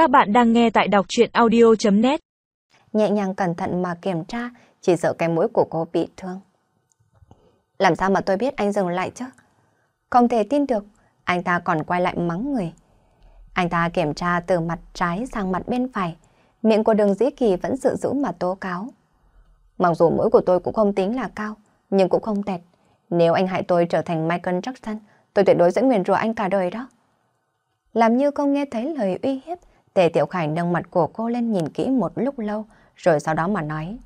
Các bạn đang nghe tại đọc chuyện audio.net Nhẹ nhàng cẩn thận mà kiểm tra, chỉ sợ cái mũi của cô bị thương. Làm sao mà tôi biết anh dừng lại chứ? Không thể tin được, anh ta còn quay lại mắng người. Anh ta kiểm tra từ mặt trái sang mặt bên phải, miệng của đường dĩ kỳ vẫn sự giữ mà tố cáo. Mặc dù mũi của tôi cũng không tính là cao, nhưng cũng không tẹt. Nếu anh hại tôi trở thành Michael Jackson, tôi tuyệt đối sẽ nguyền rủa anh cả đời đó. Làm như không nghe thấy lời uy hiếp, Tề Tiểu Khải nâng mặt của cô lên nhìn kỹ một lúc lâu, rồi sau đó mà nói.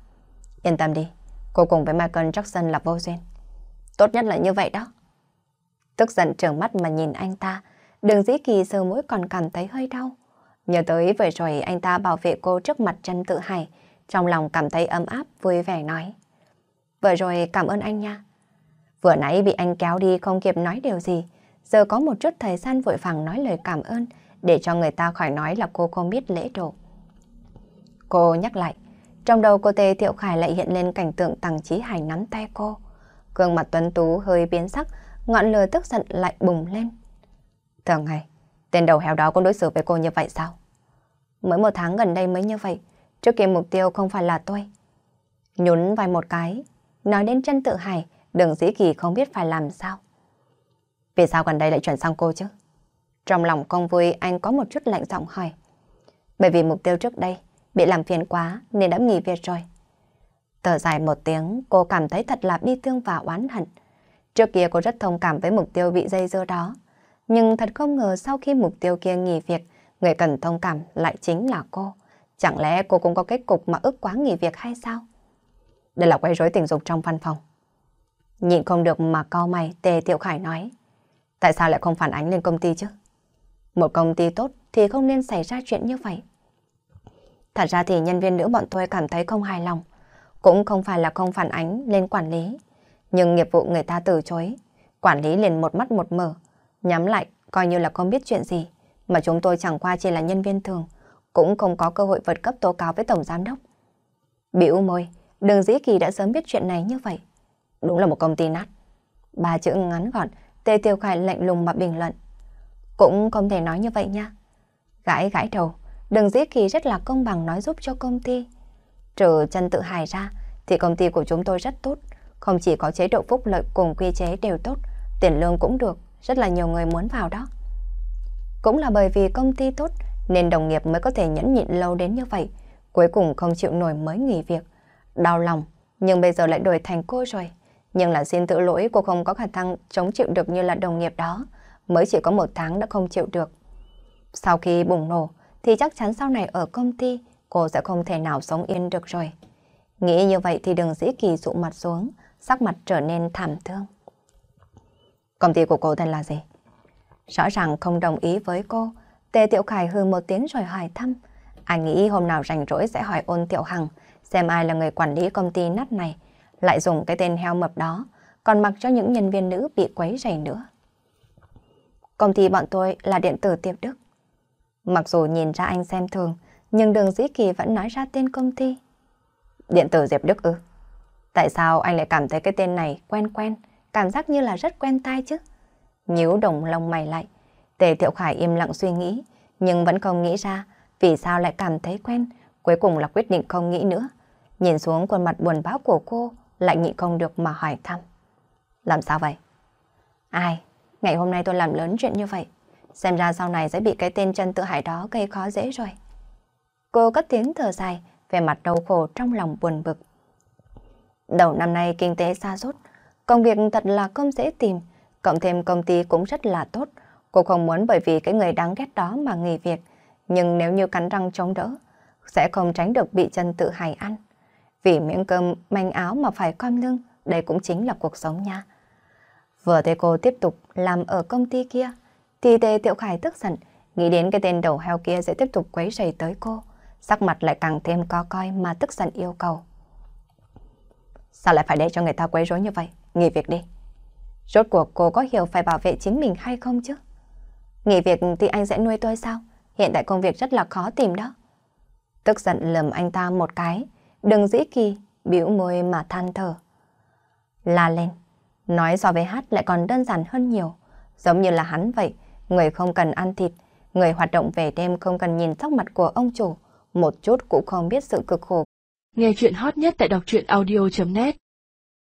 Yên tâm đi, cô cùng với Michael Jackson là vô duyên. Tốt nhất là như vậy đó. Tức giận trợn mắt mà nhìn anh ta, đường dĩ kỳ sờ mũi còn cảm thấy hơi đau. Nhớ tới vừa rồi anh ta bảo vệ cô trước mặt chân tự hải, trong lòng cảm thấy ấm áp, vui vẻ nói. Vừa rồi cảm ơn anh nha. Vừa nãy bị anh kéo đi không kịp nói điều gì, giờ có một chút thời gian vội vàng nói lời cảm ơn để cho người ta khỏi nói là cô không biết lễ độ. Cô nhắc lại, trong đầu cô Tề Thiệu Khải lại hiện lên cảnh tượng Tằng Chí Hải nắm tay cô. Gương mặt tuấn tú hơi biến sắc, ngọn lửa tức giận lại bùng lên. Thường ngày, tên đầu heo đó cũng đối xử với cô như vậy sao? Mới một tháng gần đây mới như vậy, trước kia mục tiêu không phải là tôi. Nhún vai một cái, nói đến chân tự hải, đừng dĩ kỳ không biết phải làm sao. Vì sao gần đây lại chuyển sang cô chứ? Trong lòng con vui anh có một chút lạnh giọng hỏi. Bởi vì mục tiêu trước đây bị làm phiền quá nên đã nghỉ việc rồi. Thở dài một tiếng, cô cảm thấy thật là bi thương và oán hận. Trước kia cô rất thông cảm với mục tiêu bị dây dưa đó. Nhưng thật không ngờ sau khi mục tiêu kia nghỉ việc, người cần thông cảm lại chính là cô. Chẳng lẽ cô cũng có kết cục mà ức quá nghỉ việc hay sao? Đây là quay rối tình dục trong văn phòng. Nhịn không được mà cau mày, Tề Tiểu Khải nói. Tại sao lại không phản ánh lên công ty chứ? Một công ty tốt thì không nên xảy ra chuyện như vậy. Thật ra thì nhân viên nữ bọn tôi cảm thấy không hài lòng. Cũng không phải là không phản ánh lên quản lý. Nhưng nghiệp vụ người ta từ chối. Quản lý liền một mắt một mở. Nhắm lại coi như là không biết chuyện gì. Mà chúng tôi chẳng qua chỉ là nhân viên thường. Cũng không có cơ hội vượt cấp tố cáo với Tổng Giám Đốc. Biểu môi, đường dĩ kỳ đã sớm biết chuyện này như vậy. Đúng là một công ty nát. Ba chữ ngắn gọn, Tề Tiêu Khải lạnh lùng mà bình luận. Cũng không thể nói như vậy nha. Gãi gãi đầu, đừng giết kỳ rất là công bằng nói giúp cho công ty. Trừ chân tự hài ra, thì công ty của chúng tôi rất tốt. Không chỉ có chế độ phúc lợi cùng quy chế đều tốt, tiền lương cũng được, rất là nhiều người muốn vào đó. Cũng là bởi vì công ty tốt, nên đồng nghiệp mới có thể nhẫn nhịn lâu đến như vậy. Cuối cùng không chịu nổi mới nghỉ việc. Đau lòng, nhưng bây giờ lại đổi thành cô rồi. Nhưng là xin tự lỗi cô không có khả năng chống chịu được như là đồng nghiệp đó mới chỉ có một tháng đã không chịu được. Sau khi bùng nổ, thì chắc chắn sau này ở công ty, cô sẽ không thể nào sống yên được rồi. Nghĩ như vậy thì đừng dĩ kỳ dụ mặt xuống, sắc mặt trở nên thảm thương. Công ty của cô tên là gì? Rõ ràng không đồng ý với cô, Tề Tiểu Khải hư một tiếng rồi hỏi thăm. Anh nghĩ hôm nào rảnh rỗi sẽ hỏi ôn Tiểu Hằng, xem ai là người quản lý công ty nát này, lại dùng cái tên heo mập đó, còn mặc cho những nhân viên nữ bị quấy rầy nữa. Công ty bọn tôi là điện tử tiệp Đức. Mặc dù nhìn ra anh xem thường, nhưng đường dĩ kỳ vẫn nói ra tên công ty. Điện tử Diệp Đức ư? Tại sao anh lại cảm thấy cái tên này quen quen, cảm giác như là rất quen tai chứ? Nhíu đồng lông mày lại, Tề Thiệu Khải im lặng suy nghĩ, nhưng vẫn không nghĩ ra vì sao lại cảm thấy quen, cuối cùng là quyết định không nghĩ nữa. Nhìn xuống khuôn mặt buồn bã của cô, lại nhịn không được mà hỏi thăm. Làm sao vậy? Ai? Ngày hôm nay tôi làm lớn chuyện như vậy. Xem ra sau này sẽ bị cái tên chân tự hải đó gây khó dễ rồi. Cô cất tiếng thở dài, về mặt đau khổ trong lòng buồn bực. Đầu năm nay kinh tế xa sút công việc thật là không dễ tìm, cộng thêm công ty cũng rất là tốt. Cô không muốn bởi vì cái người đáng ghét đó mà nghỉ việc, nhưng nếu như cắn răng chống đỡ, sẽ không tránh được bị chân tự hại ăn. Vì miếng cơm, manh áo mà phải com lưng, đây cũng chính là cuộc sống nha. Vừa thấy cô tiếp tục làm ở công ty kia, thì Tề Tiểu Khải tức giận, nghĩ đến cái tên đầu heo kia sẽ tiếp tục quấy rầy tới cô. Sắc mặt lại càng thêm co coi mà tức giận yêu cầu. Sao lại phải để cho người ta quấy rối như vậy? Nghỉ việc đi. Rốt cuộc cô có hiểu phải bảo vệ chính mình hay không chứ? Nghỉ việc thì anh sẽ nuôi tôi sao? Hiện tại công việc rất là khó tìm đó. Tức giận lầm anh ta một cái, đừng dĩ kỳ, biểu môi mà than thở. La lên. Nói so với hát lại còn đơn giản hơn nhiều. Giống như là hắn vậy, người không cần ăn thịt, Người hoạt động về đêm không cần nhìn sắc mặt của ông chủ, một chút cũng không biết sự cực khổ. Nghe chuyện hot nhất tại đọc truyện audio.net